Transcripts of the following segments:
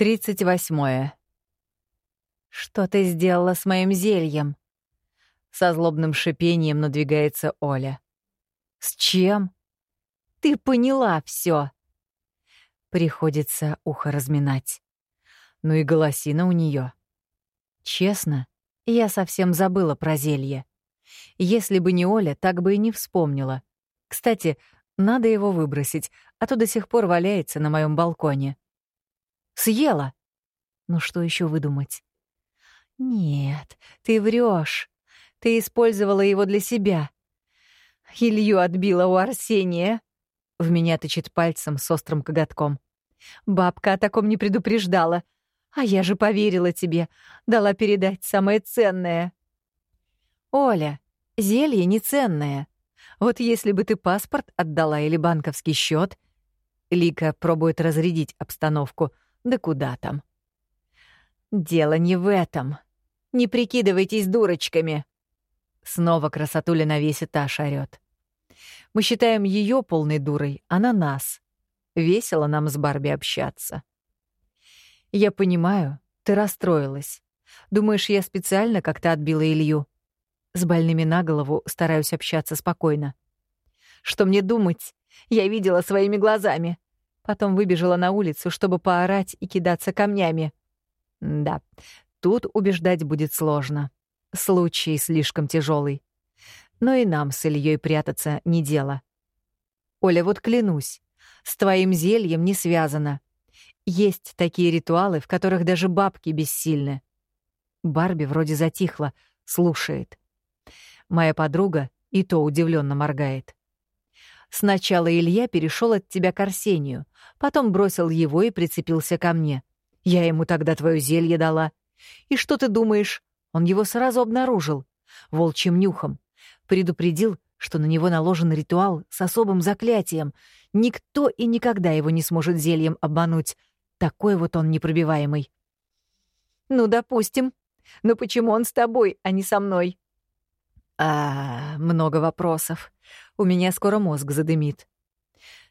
Тридцать восьмое. «Что ты сделала с моим зельем?» Со злобным шипением надвигается Оля. «С чем?» «Ты поняла все. Приходится ухо разминать. Ну и голосина у нее. Честно, я совсем забыла про зелье. Если бы не Оля, так бы и не вспомнила. Кстати, надо его выбросить, а то до сих пор валяется на моем балконе. Съела. Ну что еще выдумать? Нет, ты врешь. Ты использовала его для себя. Илью отбила у Арсения. В меня тычет пальцем с острым коготком. Бабка о таком не предупреждала. А я же поверила тебе, дала передать самое ценное. Оля, зелье не ценное. Вот если бы ты паспорт отдала или банковский счет, Лика пробует разрядить обстановку — да куда там? Дело не в этом. Не прикидывайтесь дурочками. Снова красотуля на весь этаж орёт. Мы считаем ее полной дурой, а на нас. Весело нам с Барби общаться. Я понимаю, ты расстроилась. Думаешь, я специально как-то отбила Илью? С больными на голову стараюсь общаться спокойно. Что мне думать? Я видела своими глазами. Потом выбежала на улицу, чтобы поорать и кидаться камнями. Да, тут убеждать будет сложно. Случай слишком тяжелый. Но и нам с Ильей прятаться не дело. Оля, вот клянусь, с твоим зельем не связано. Есть такие ритуалы, в которых даже бабки бессильны. Барби вроде затихла, слушает. Моя подруга и то удивленно моргает. Сначала Илья перешел от тебя к Арсению, потом бросил его и прицепился ко мне. Я ему тогда твое зелье дала. И что ты думаешь? Он его сразу обнаружил. Волчьим нюхом. Предупредил, что на него наложен ритуал с особым заклятием. Никто и никогда его не сможет зельем обмануть. Такой вот он непробиваемый. «Ну, допустим. Но почему он с тобой, а не со мной?» «А, много вопросов. У меня скоро мозг задымит.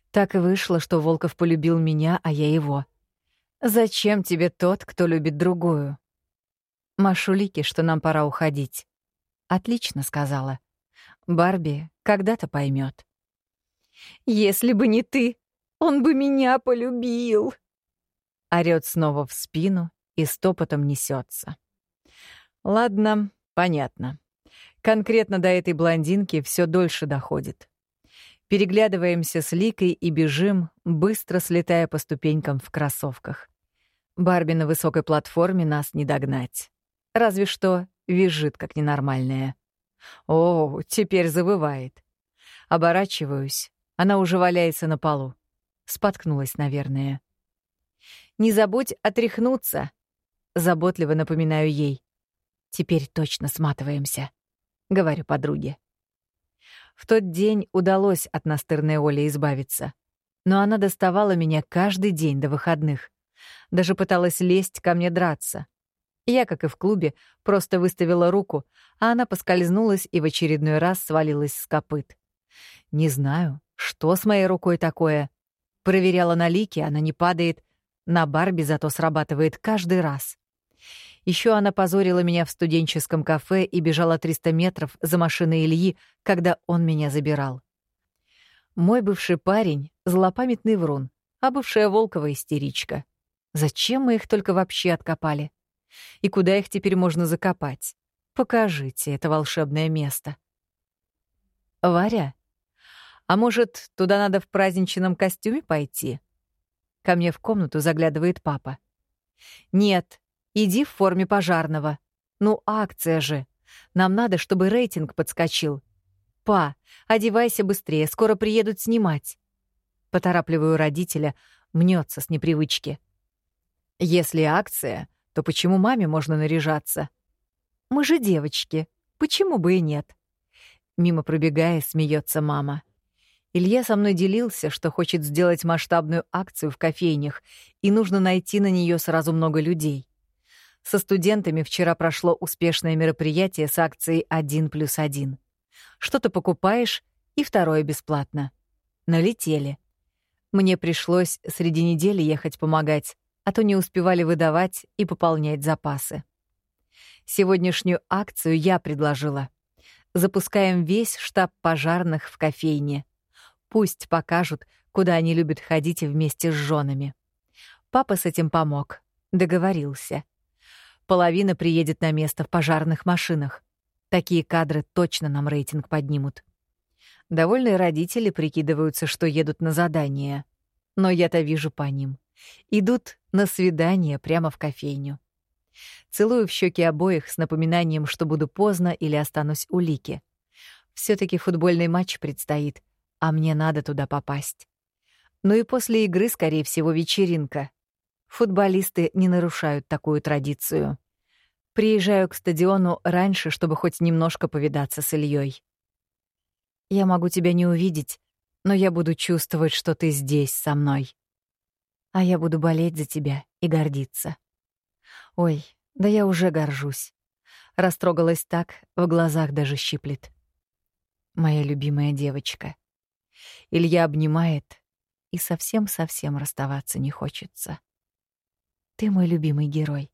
Так и вышло, что Волков полюбил меня, а я его. Зачем тебе тот, кто любит другую? Машу Лике, что нам пора уходить. Отлично сказала. Барби когда-то поймет. Если бы не ты, он бы меня полюбил. Орёт снова в спину и стопотом несется. Ладно, понятно. Конкретно до этой блондинки все дольше доходит. Переглядываемся с Ликой и бежим, быстро слетая по ступенькам в кроссовках. Барби на высокой платформе нас не догнать. Разве что визжит, как ненормальная. О, теперь завывает. Оборачиваюсь. Она уже валяется на полу. Споткнулась, наверное. «Не забудь отряхнуться», — заботливо напоминаю ей. «Теперь точно сматываемся». — говорю подруге. В тот день удалось от настырной Оли избавиться. Но она доставала меня каждый день до выходных. Даже пыталась лезть ко мне драться. Я, как и в клубе, просто выставила руку, а она поскользнулась и в очередной раз свалилась с копыт. Не знаю, что с моей рукой такое. Проверяла на лике, она не падает. На Барби зато срабатывает каждый раз. Еще она позорила меня в студенческом кафе и бежала 300 метров за машиной Ильи, когда он меня забирал. Мой бывший парень — злопамятный врун, а бывшая Волкова — истеричка. Зачем мы их только вообще откопали? И куда их теперь можно закопать? Покажите это волшебное место. Варя, а может, туда надо в праздничном костюме пойти? Ко мне в комнату заглядывает папа. Нет, Иди в форме пожарного. Ну, акция же. Нам надо, чтобы рейтинг подскочил. Па, одевайся быстрее, скоро приедут снимать. Поторапливаю родителя, мнется с непривычки. Если акция, то почему маме можно наряжаться? Мы же девочки, почему бы и нет? Мимо пробегая, смеется мама. Илья со мной делился, что хочет сделать масштабную акцию в кофейнях, и нужно найти на нее сразу много людей. Со студентами вчера прошло успешное мероприятие с акцией «1 плюс 1». Что-то покупаешь, и второе бесплатно. Налетели. Мне пришлось среди недели ехать помогать, а то не успевали выдавать и пополнять запасы. Сегодняшнюю акцию я предложила. Запускаем весь штаб пожарных в кофейне. Пусть покажут, куда они любят ходить вместе с женами. Папа с этим помог, договорился. Половина приедет на место в пожарных машинах. Такие кадры точно нам рейтинг поднимут. Довольные родители прикидываются, что едут на задание. Но я-то вижу по ним. Идут на свидание прямо в кофейню. Целую в щеки обоих с напоминанием, что буду поздно или останусь у Лики. все таки футбольный матч предстоит, а мне надо туда попасть. Ну и после игры, скорее всего, вечеринка. Футболисты не нарушают такую традицию. Приезжаю к стадиону раньше, чтобы хоть немножко повидаться с Ильей. Я могу тебя не увидеть, но я буду чувствовать, что ты здесь со мной. А я буду болеть за тебя и гордиться. Ой, да я уже горжусь. Растрогалась так, в глазах даже щиплет. Моя любимая девочка. Илья обнимает, и совсем-совсем расставаться не хочется. Ты мой любимый герой.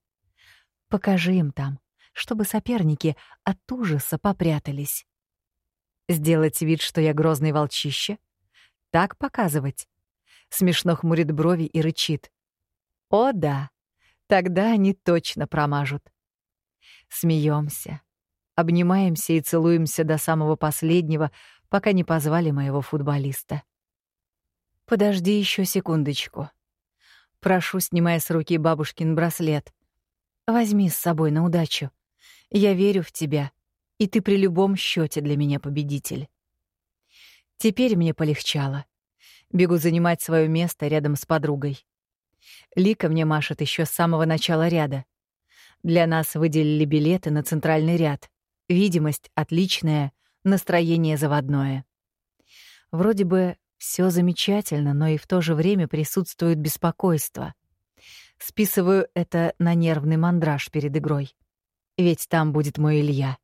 Покажи им там, чтобы соперники от ужаса попрятались. Сделать вид, что я грозный волчище? Так показывать? Смешно хмурит брови и рычит. О да, тогда они точно промажут. Смеемся, обнимаемся и целуемся до самого последнего, пока не позвали моего футболиста. Подожди еще секундочку. Прошу, снимая с руки бабушкин браслет. Возьми с собой на удачу. Я верю в тебя и ты при любом счете для меня победитель. Теперь мне полегчало. Бегу занимать свое место рядом с подругой. Лика мне машет еще с самого начала ряда. Для нас выделили билеты на центральный ряд. Видимость отличная, настроение заводное. Вроде бы все замечательно, но и в то же время присутствует беспокойство. Списываю это на нервный мандраж перед игрой. Ведь там будет мой Илья.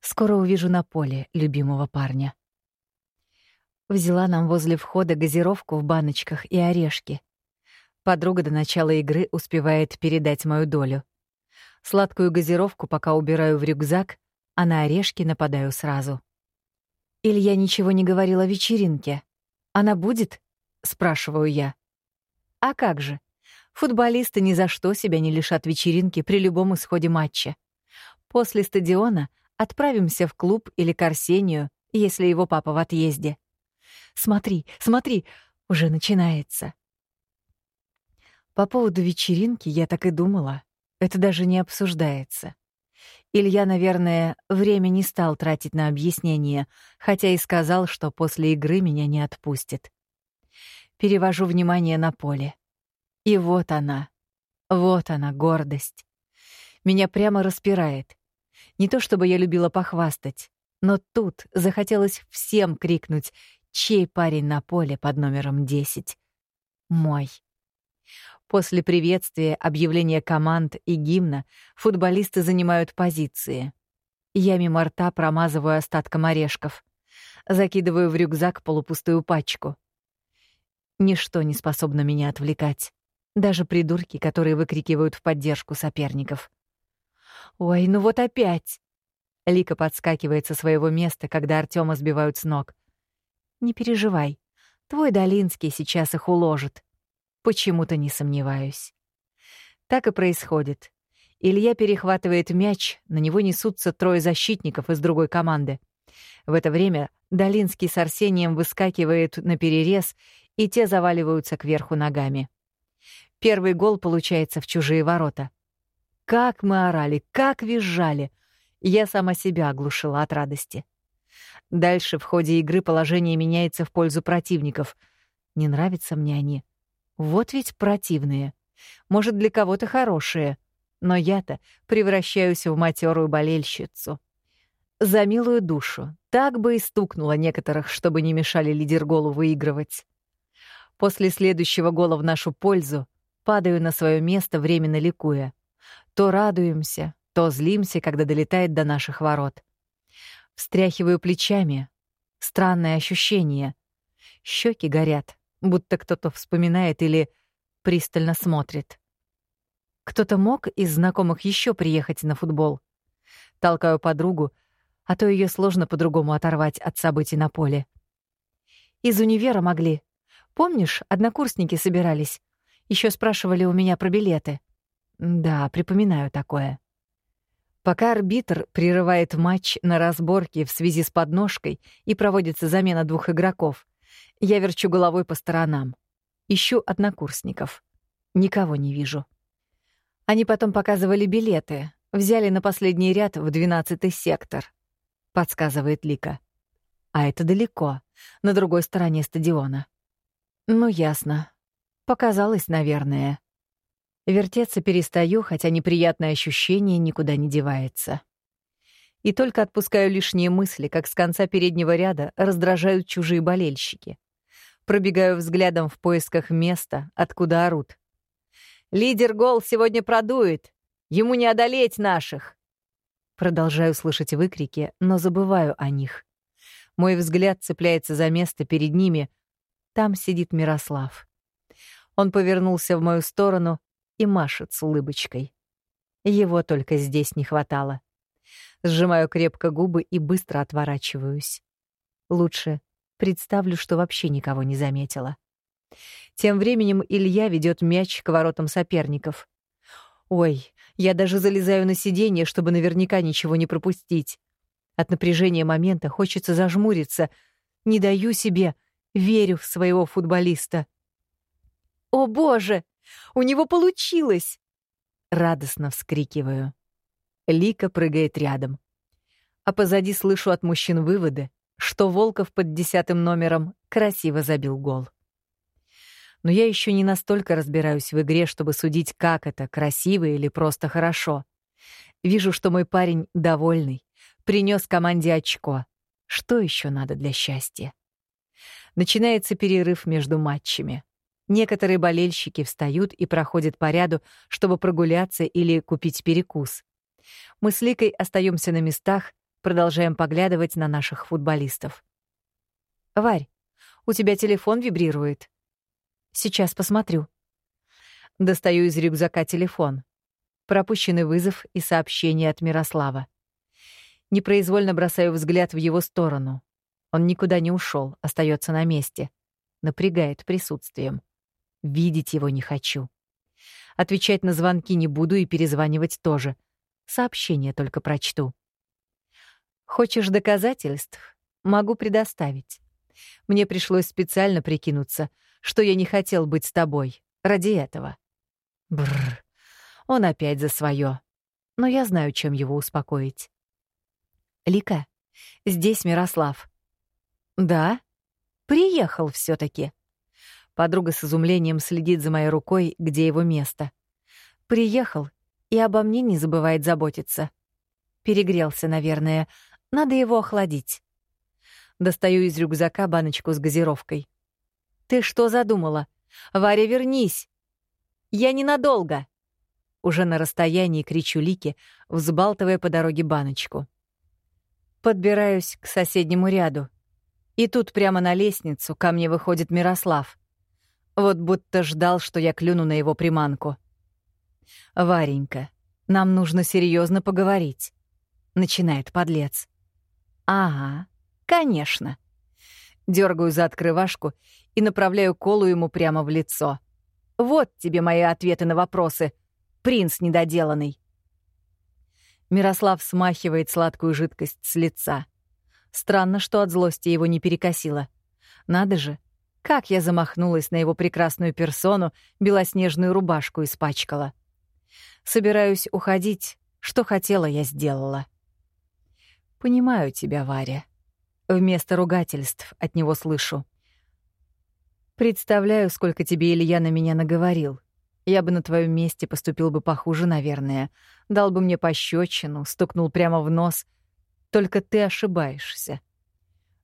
Скоро увижу на поле любимого парня. Взяла нам возле входа газировку в баночках и орешки. Подруга до начала игры успевает передать мою долю. Сладкую газировку пока убираю в рюкзак, а на орешки нападаю сразу. Илья ничего не говорил о вечеринке. Она будет? спрашиваю я. А как же? Футболисты ни за что себя не лишат вечеринки при любом исходе матча. После стадиона — Отправимся в клуб или к Арсению, если его папа в отъезде. Смотри, смотри, уже начинается. По поводу вечеринки я так и думала. Это даже не обсуждается. Илья, наверное, время не стал тратить на объяснение, хотя и сказал, что после игры меня не отпустит. Перевожу внимание на поле. И вот она. Вот она, гордость. Меня прямо распирает. Не то чтобы я любила похвастать, но тут захотелось всем крикнуть, чей парень на поле под номером 10. Мой. После приветствия, объявления команд и гимна футболисты занимают позиции. Я мимо рта промазываю остатком орешков. Закидываю в рюкзак полупустую пачку. Ничто не способно меня отвлекать. Даже придурки, которые выкрикивают в поддержку соперников. Ой, ну вот опять. Лика подскакивает со своего места, когда Артема сбивают с ног. Не переживай. Твой Долинский сейчас их уложит. Почему-то не сомневаюсь. Так и происходит. Илья перехватывает мяч, на него несутся трое защитников из другой команды. В это время Долинский с Арсением выскакивает на перерез, и те заваливаются кверху ногами. Первый гол получается в чужие ворота — как мы орали, как визжали. Я сама себя оглушила от радости. Дальше в ходе игры положение меняется в пользу противников. Не нравятся мне они. Вот ведь противные. Может, для кого-то хорошие. Но я-то превращаюсь в матерую болельщицу. За милую душу. Так бы и стукнула некоторых, чтобы не мешали лидер голу выигрывать. После следующего гола в нашу пользу падаю на свое место, временно ликуя. То радуемся, то злимся, когда долетает до наших ворот. Встряхиваю плечами. Странное ощущение. Щеки горят, будто кто-то вспоминает или пристально смотрит. Кто-то мог из знакомых еще приехать на футбол. Толкаю подругу, а то ее сложно по-другому оторвать от событий на поле. Из универа могли. Помнишь, однокурсники собирались? Еще спрашивали у меня про билеты. Да, припоминаю такое. Пока арбитр прерывает матч на разборке в связи с подножкой и проводится замена двух игроков, я верчу головой по сторонам. Ищу однокурсников. Никого не вижу. Они потом показывали билеты, взяли на последний ряд в двенадцатый сектор, подсказывает Лика. А это далеко, на другой стороне стадиона. Ну, ясно. Показалось, наверное. Вертеться перестаю, хотя неприятное ощущение никуда не девается. И только отпускаю лишние мысли, как с конца переднего ряда раздражают чужие болельщики. Пробегаю взглядом в поисках места, откуда орут. «Лидер гол сегодня продует! Ему не одолеть наших!» Продолжаю слышать выкрики, но забываю о них. Мой взгляд цепляется за место перед ними. Там сидит Мирослав. Он повернулся в мою сторону и машет с улыбочкой. Его только здесь не хватало. Сжимаю крепко губы и быстро отворачиваюсь. Лучше представлю, что вообще никого не заметила. Тем временем Илья ведет мяч к воротам соперников. Ой, я даже залезаю на сиденье, чтобы наверняка ничего не пропустить. От напряжения момента хочется зажмуриться. Не даю себе, верю в своего футболиста. «О, боже! У него получилось!» Радостно вскрикиваю. Лика прыгает рядом. А позади слышу от мужчин выводы, что Волков под десятым номером красиво забил гол. Но я еще не настолько разбираюсь в игре, чтобы судить, как это, красиво или просто хорошо. Вижу, что мой парень довольный, принес команде очко. Что еще надо для счастья? Начинается перерыв между матчами. Некоторые болельщики встают и проходят по ряду, чтобы прогуляться или купить перекус. Мы с Ликой остаемся на местах, продолжаем поглядывать на наших футболистов. «Варь, у тебя телефон вибрирует?» «Сейчас посмотрю». Достаю из рюкзака телефон. Пропущенный вызов и сообщение от Мирослава. Непроизвольно бросаю взгляд в его сторону. Он никуда не ушел, остается на месте. Напрягает присутствием. Видеть его не хочу. Отвечать на звонки не буду и перезванивать тоже. Сообщение только прочту. Хочешь доказательств? Могу предоставить. Мне пришлось специально прикинуться, что я не хотел быть с тобой ради этого. Бррр. Он опять за свое. Но я знаю, чем его успокоить. Лика, здесь Мирослав. Да? Приехал все таки Подруга с изумлением следит за моей рукой, где его место. Приехал и обо мне не забывает заботиться. Перегрелся, наверное. Надо его охладить. Достаю из рюкзака баночку с газировкой. «Ты что задумала? Варя, вернись!» «Я ненадолго!» Уже на расстоянии кричу Лике, взбалтывая по дороге баночку. Подбираюсь к соседнему ряду. И тут прямо на лестницу ко мне выходит Мирослав. Вот будто ждал, что я клюну на его приманку. «Варенька, нам нужно серьезно поговорить», — начинает подлец. «Ага, конечно». Дергаю за открывашку и направляю колу ему прямо в лицо. «Вот тебе мои ответы на вопросы, принц недоделанный». Мирослав смахивает сладкую жидкость с лица. Странно, что от злости его не перекосило. Надо же, как я замахнулась на его прекрасную персону, белоснежную рубашку испачкала. Собираюсь уходить. Что хотела, я сделала. Понимаю тебя, Варя. Вместо ругательств от него слышу. Представляю, сколько тебе Илья на меня наговорил. Я бы на твоем месте поступил бы похуже, наверное. Дал бы мне пощечину, стукнул прямо в нос. Только ты ошибаешься.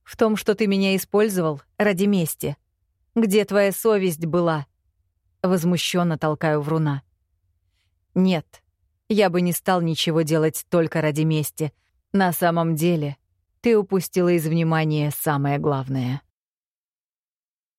В том, что ты меня использовал ради мести — где твоя совесть была?» Возмущенно толкаю вруна. «Нет, я бы не стал ничего делать только ради мести. На самом деле, ты упустила из внимания самое главное».